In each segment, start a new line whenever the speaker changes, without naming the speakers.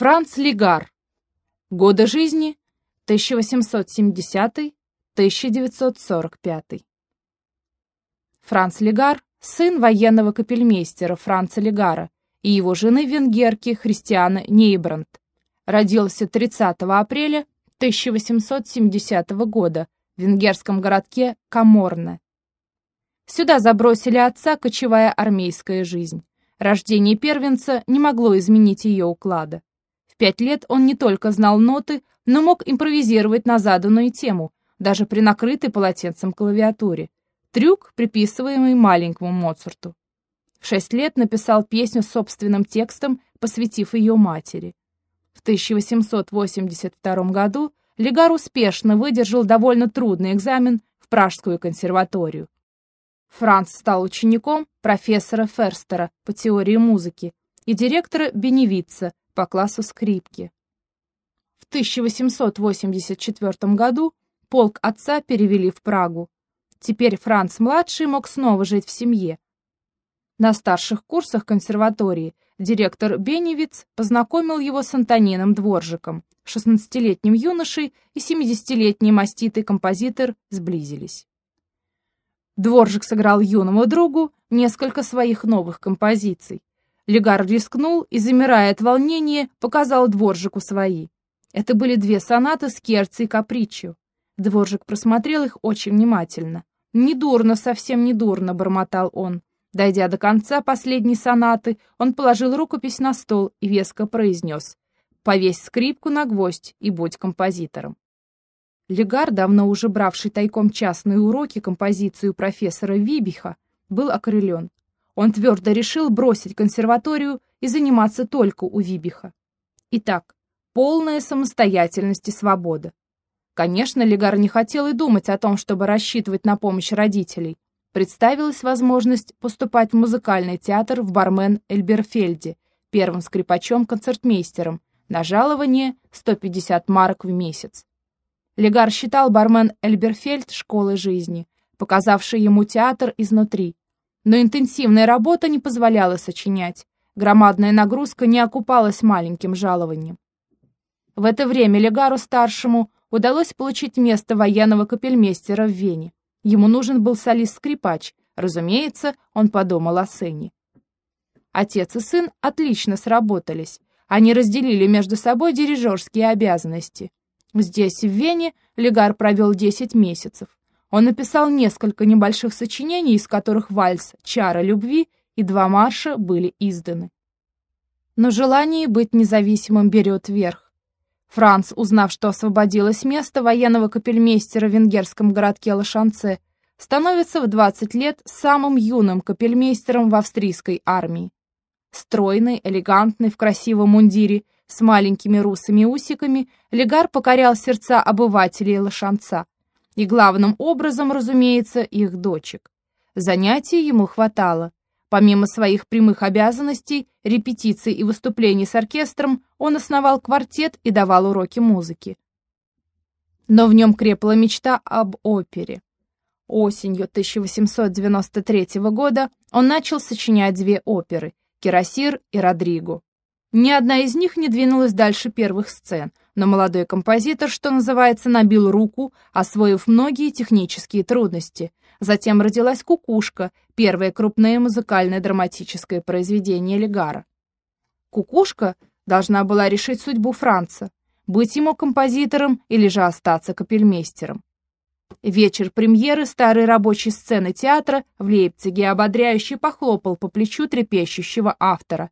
Франц Лигар. Годы жизни 1870-1945. Франц Лигар – сын военного капельмейстера Франца Лигара и его жены венгерки Христианы Нейбранд. Родился 30 апреля 1870 года в венгерском городке Каморне. Сюда забросили отца кочевая армейская жизнь. Рождение первенца не могло изменить ее уклада пять лет он не только знал ноты, но мог импровизировать на заданную тему, даже при накрытой полотенцем клавиатуре. Трюк, приписываемый маленькому Моцарту. В шесть лет написал песню с собственным текстом, посвятив ее матери. В 1882 году Легар успешно выдержал довольно трудный экзамен в Пражскую консерваторию. Франц стал учеником профессора Ферстера по теории музыки и директора Беневица по классу скрипки. В 1884 году полк отца перевели в Прагу. Теперь Франц-младший мог снова жить в семье. На старших курсах консерватории директор Беневиц познакомил его с Антонином Дворжиком. 16-летним юношей и 70-летний маститый композитор сблизились. Дворжик сыграл юному другу несколько своих новых композиций. Легар рискнул и, замирая от волнения, показал дворжику свои. Это были две сонаты Скерци и Каприччо. Дворжик просмотрел их очень внимательно. «Недурно, совсем недурно», — бормотал он. Дойдя до конца последней сонаты, он положил рукопись на стол и веско произнес «Повесь скрипку на гвоздь и будь композитором». Легар, давно уже бравший тайком частные уроки композицию профессора Вибиха, был окрылен. Он твердо решил бросить консерваторию и заниматься только у Вибиха. Итак, полная самостоятельность и свобода. Конечно, Легар не хотел и думать о том, чтобы рассчитывать на помощь родителей. Представилась возможность поступать в музыкальный театр в Бармен Эльберфельде, первым скрипачом-концертмейстером, на жалование 150 марок в месяц. Легар считал Бармен Эльберфельд школой жизни, показавшей ему театр изнутри, но интенсивная работа не позволяла сочинять. Громадная нагрузка не окупалась маленьким жалованием. В это время Легару-старшему удалось получить место военного капельмейстера в Вене. Ему нужен был солист-скрипач. Разумеется, он подумал о сыне. Отец и сын отлично сработались. Они разделили между собой дирижерские обязанности. Здесь, в Вене, Легар провел 10 месяцев. Он написал несколько небольших сочинений, из которых вальс «Чара любви» и два марша были изданы. Но желание быть независимым берет верх. Франц, узнав, что освободилось место военного капельмейстера в венгерском городке Лошанце, становится в 20 лет самым юным капельмейстером в австрийской армии. Стройный, элегантный, в красивом мундире, с маленькими русыми усиками, Легар покорял сердца обывателей Лошанца и главным образом, разумеется, их дочек. Занятий ему хватало. Помимо своих прямых обязанностей, репетиций и выступлений с оркестром, он основал квартет и давал уроки музыки. Но в нем крепла мечта об опере. Осенью 1893 года он начал сочинять две оперы «Кирасир» и «Родриго». Ни одна из них не двинулась дальше первых сцен, но молодой композитор, что называется, набил руку, освоив многие технические трудности. Затем родилась «Кукушка», первое крупное музыкальное драматическое произведение Легара. «Кукушка» должна была решить судьбу Франца, быть ему композитором или же остаться капельмейстером. Вечер премьеры старой рабочей сцены театра в Лейпциге ободряюще похлопал по плечу трепещущего автора.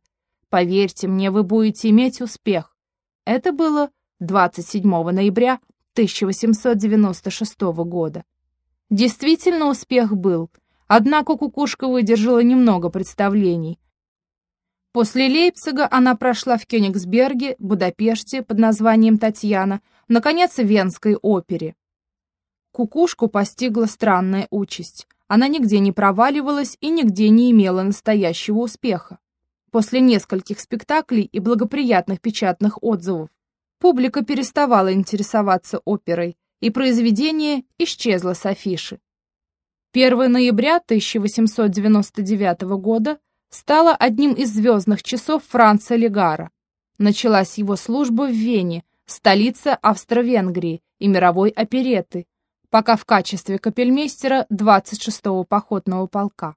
Поверьте мне, вы будете иметь успех. Это было 27 ноября 1896 года. Действительно, успех был, однако кукушка выдержала немного представлений. После Лейпцига она прошла в Кёнигсберге, Будапеште под названием Татьяна, наконец, в Венской опере. Кукушку постигла странная участь. Она нигде не проваливалась и нигде не имела настоящего успеха. После нескольких спектаклей и благоприятных печатных отзывов публика переставала интересоваться оперой, и произведение исчезло с афиши. 1 ноября 1899 года стало одним из звездных часов Франца Легара. Началась его служба в Вене, столице Австро-Венгрии и мировой опереты, пока в качестве капельмейстера 26-го походного полка.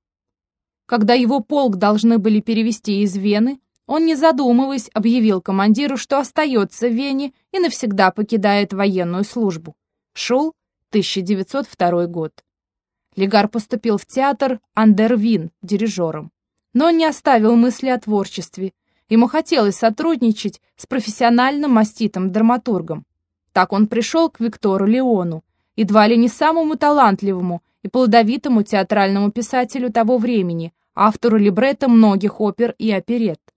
Когда его полк должны были перевести из Вены, он, не задумываясь, объявил командиру, что остается в Вене и навсегда покидает военную службу. Шел 1902 год. Легар поступил в театр Андервин дирижером. Но не оставил мысли о творчестве. Ему хотелось сотрудничать с профессиональным маститым драматургом. Так он пришел к Виктору Леону, едва ли не самому талантливому и плодовитому театральному писателю того времени, автору либретто многих опер и оперет.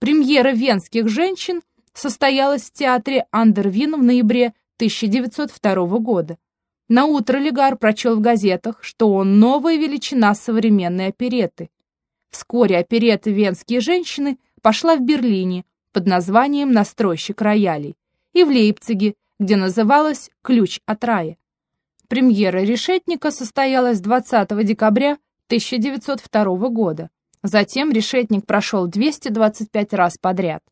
Премьера «Венских женщин» состоялась в театре Андервин в ноябре 1902 года. На утро Легар прочел в газетах, что он новая величина современной опереты. Вскоре оперета «Венские женщины» пошла в Берлине под названием «Настройщик роялей» и в Лейпциге, где называлась «Ключ от рая». Премьера «Решетника» состоялась 20 декабря 1902 года. Затем «Решетник» прошел 225 раз подряд.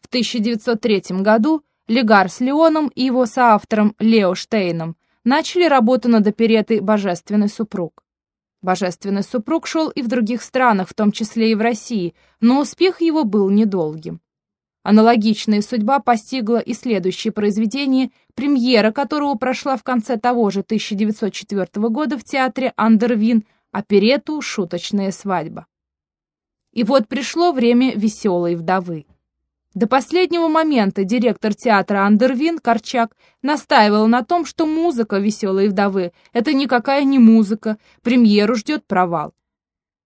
В 1903 году Легар с Леоном и его соавтором Лео Штейном начали работу над оперетой «Божественный супруг». «Божественный супруг» шел и в других странах, в том числе и в России, но успех его был недолгим. Аналогичная судьба постигла и следующее произведение, премьера которого прошла в конце того же 1904 года в театре Андервин, оперету «Шуточная свадьба». И вот пришло время веселой вдовы. До последнего момента директор театра Андервин Корчак настаивал на том, что музыка «Веселой вдовы» — это никакая не музыка, премьеру ждет провал.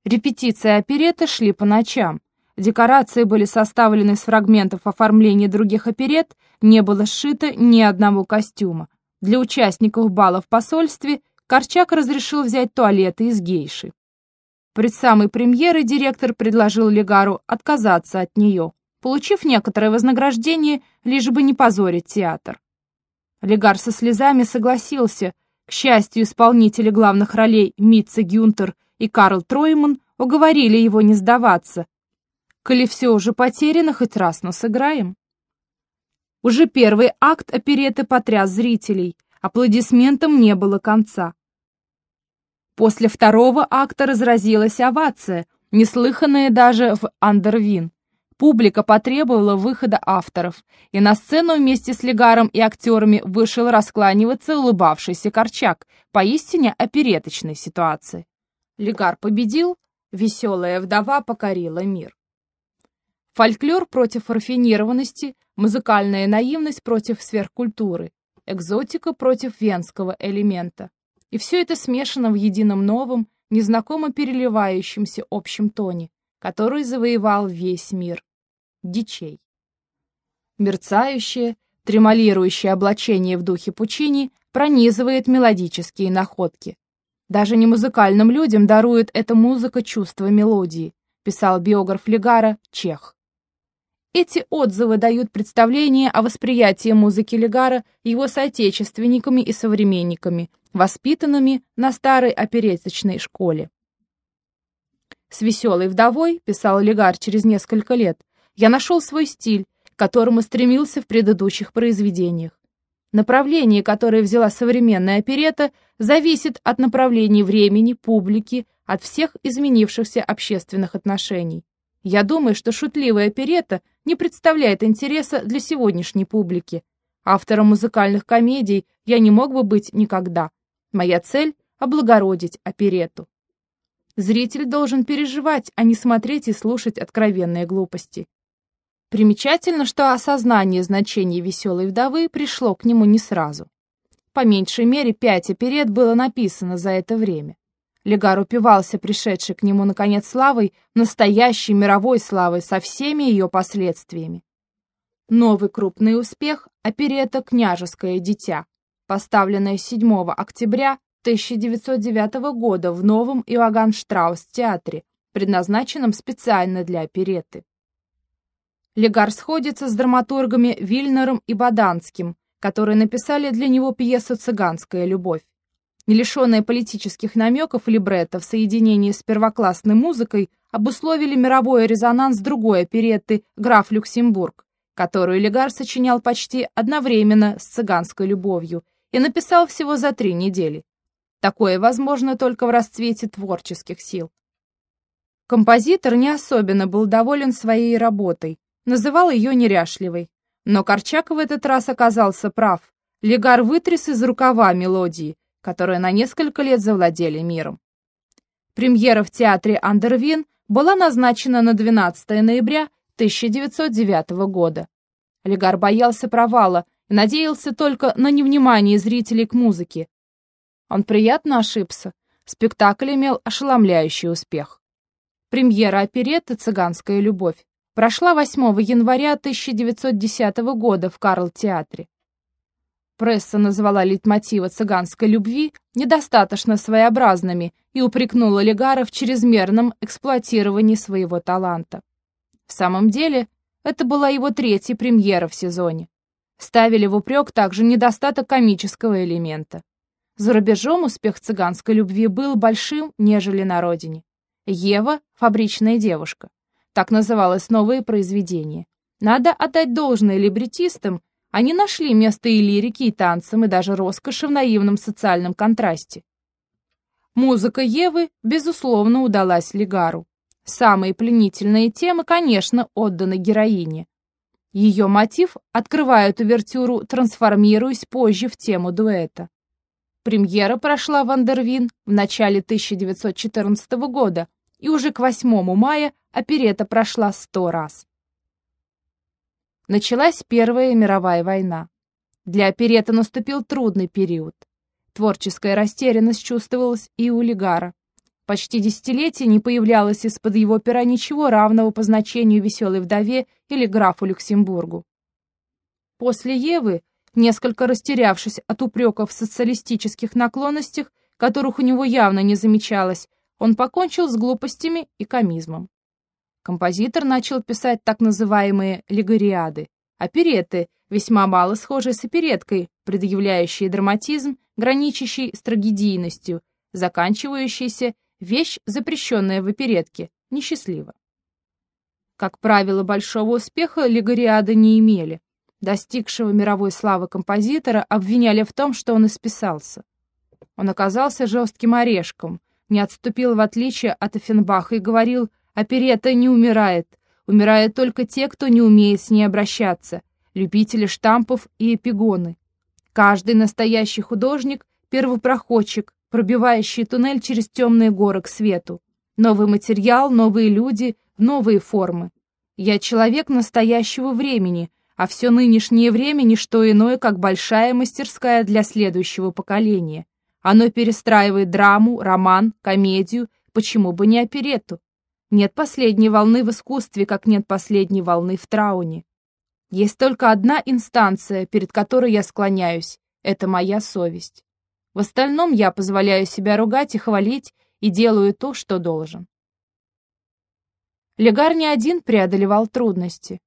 Репетиции опереты шли по ночам. Декорации были составлены из фрагментов оформления других оперет, не было сшито ни одного костюма. Для участников бала в посольстве Корчак разрешил взять туалеты из гейши. Пред самой премьерой директор предложил Легару отказаться от нее получив некоторое вознаграждение, лишь бы не позорить театр. Легар со слезами согласился. К счастью, исполнители главных ролей Митца Гюнтер и Карл Тройман уговорили его не сдаваться. Коли все уже потеряно, хоть раз, но сыграем. Уже первый акт опереты потряс зрителей. Аплодисментам не было конца. После второго акта разразилась овация, неслыханная даже в Андервин. Публика потребовала выхода авторов, и на сцену вместе с Легаром и актерами вышел раскланиваться улыбавшийся Корчак, поистине опереточной ситуации. Легар победил, веселая вдова покорила мир. Фольклор против рафинированности, музыкальная наивность против сверхкультуры, экзотика против венского элемента. И все это смешано в едином новом, незнакомо переливающемся общем тоне, который завоевал весь мир дичей. Мерцающее, тремолирующее облачение в духе Пучини пронизывает мелодические находки. Даже не музыкальным людям дарует эта музыка чувство мелодии, писал биограф Легара Чех. Эти отзывы дают представление о восприятии музыки Легара его соотечественниками и современниками, воспитанными на старой опереточной школе. «С веселой вдовой», — писал Легар через несколько лет, я нашел свой стиль, к которому стремился в предыдущих произведениях. Направление, которое взяла современная оперета, зависит от направлений времени, публики, от всех изменившихся общественных отношений. Я думаю, что шутливая оперета не представляет интереса для сегодняшней публики. Автором музыкальных комедий я не мог бы быть никогда. Моя цель — облагородить оперету. Зритель должен переживать, а не смотреть и слушать откровенные глупости. Примечательно, что осознание значения «Веселой вдовы» пришло к нему не сразу. По меньшей мере пять оперет было написано за это время. Легар упивался пришедшей к нему, наконец, славой, настоящей мировой славой со всеми ее последствиями. Новый крупный успех – оперета «Княжеское дитя», поставленная 7 октября 1909 года в новом Иоганн Штраус театре, предназначенном специально для опереты. Легар сходится с драматургами Вильнером и Баданским, которые написали для него пьесу «Цыганская любовь». не лишенное политических намеков либретто в соединении с первоклассной музыкой, обусловили мировой резонанс другой оперетты «Граф Люксембург», которую Легар сочинял почти одновременно с цыганской любовью и написал всего за три недели. Такое возможно только в расцвете творческих сил. Композитор не особенно был доволен своей работой, называл ее неряшливой. Но Корчак в этот раз оказался прав. Легар вытряс из рукава мелодии, которые на несколько лет завладели миром. Премьера в театре «Андервин» была назначена на 12 ноября 1909 года. Легар боялся провала надеялся только на невнимание зрителей к музыке. Он приятно ошибся. Спектакль имел ошеломляющий успех. Премьера оперетты «Цыганская любовь» прошла 8 января 1910 года в Карл-театре. Пресса назвала лейтмотивы цыганской любви недостаточно своеобразными и упрекнула Легара в чрезмерном эксплуатировании своего таланта. В самом деле, это была его третья премьера в сезоне. Ставили в упрек также недостаток комического элемента. За рубежом успех цыганской любви был большим, нежели на родине. Ева — фабричная девушка. Так называлось новое произведение. Надо отдать должное либретистам, они нашли место и лирике, и танцам, и даже роскоши в наивном социальном контрасте. Музыка Евы, безусловно, удалась Лигару. Самые пленительные темы, конечно, отданы героине. Ее мотив открывает увертюру, трансформируясь позже в тему дуэта. Премьера прошла в Андервин в начале 1914 года, и уже к 8 мая оперета прошла сто раз. Началась Первая мировая война. Для оперета наступил трудный период. Творческая растерянность чувствовалась и у Лигара. Почти десятилетие не появлялось из-под его пера ничего равного по значению «Веселой вдове» или «Графу Люксембургу». После Евы Несколько растерявшись от упреков в социалистических наклонностях, которых у него явно не замечалось, он покончил с глупостями и комизмом. Композитор начал писать так называемые лигориады, опереты, весьма мало схожие с опереткой, предъявляющие драматизм, граничащий с трагедийностью, заканчивающийся вещь, запрещенная в оперетке, несчастливо. Как правило, большого успеха лигориады не имели, достигшего мировой славы композитора, обвиняли в том, что он исписался. Он оказался жестким орешком, не отступил в отличие от Эффенбаха и говорил, оперета не умирает, умирают только те, кто не умеет с ней обращаться, любители штампов и эпигоны. Каждый настоящий художник — первопроходчик, пробивающий туннель через темные горы к свету. Новый материал, новые люди, новые формы. Я человек настоящего времени — а все нынешнее время не что иное, как большая мастерская для следующего поколения. Оно перестраивает драму, роман, комедию, почему бы не оперетту. Нет последней волны в искусстве, как нет последней волны в трауне. Есть только одна инстанция, перед которой я склоняюсь, это моя совесть. В остальном я позволяю себя ругать и хвалить, и делаю то, что должен. Легар не один преодолевал трудности.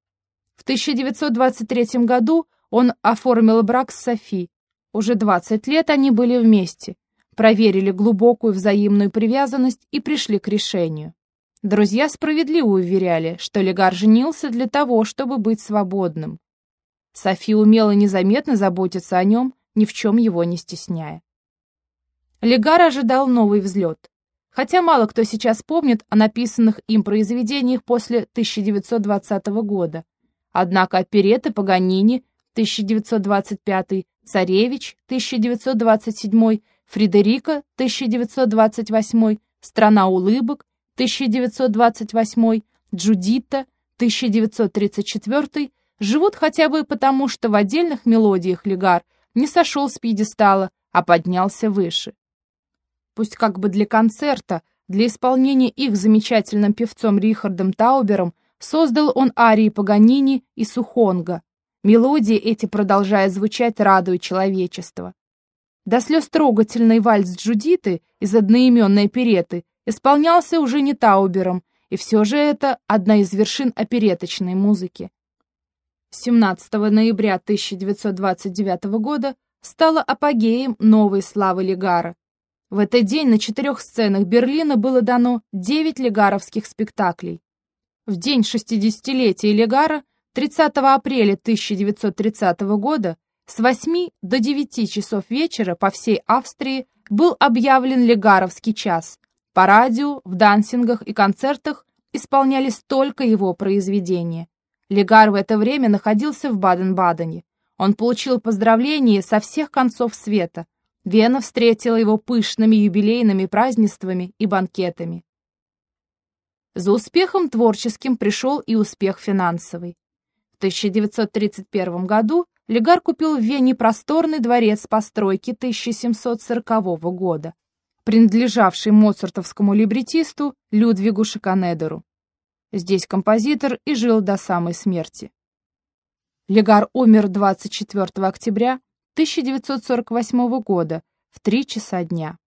В 1923 году он оформил брак с Софи. Уже 20 лет они были вместе, проверили глубокую взаимную привязанность и пришли к решению. Друзья справедливо уверяли, что Легар женился для того, чтобы быть свободным. Софи умела незаметно заботиться о нем, ни в чем его не стесняя. Легар ожидал новый взлет. Хотя мало кто сейчас помнит о написанных им произведениях после 1920 года. Однако опереты Паганини 1925, Царевич 1927, Фредерика 1928, Страна улыбок 1928, Джудита 1934 живут хотя бы потому, что в отдельных мелодиях Легар не сошел с пьедестала, а поднялся выше. Пусть как бы для концерта, для исполнения их замечательным певцом Рихардом Таубером Создал он арии Паганини и Сухонга. Мелодии эти, продолжая звучать, радуют человечество. До слез трогательный вальс Джудиты из одноименной опереты исполнялся уже не Таубером, и все же это одна из вершин опереточной музыки. 17 ноября 1929 года стало апогеем новой славы Легара, В этот день на четырех сценах Берлина было дано 9 легаровских спектаклей. В день 60-летия Легара 30 апреля 1930 года с 8 до 9 часов вечера по всей Австрии был объявлен Легаровский час. По радио, в дансингах и концертах исполнялись только его произведения. Легар в это время находился в Баден-Бадене. Он получил поздравления со всех концов света. Вена встретила его пышными юбилейными празднествами и банкетами. За успехом творческим пришел и успех финансовый. В 1931 году Легар купил в Вене просторный дворец постройки 1740 года, принадлежавший моцартовскому либретисту Людвигу Шиканедеру. Здесь композитор и жил до самой смерти. Легар умер 24 октября 1948 года в 3 часа дня.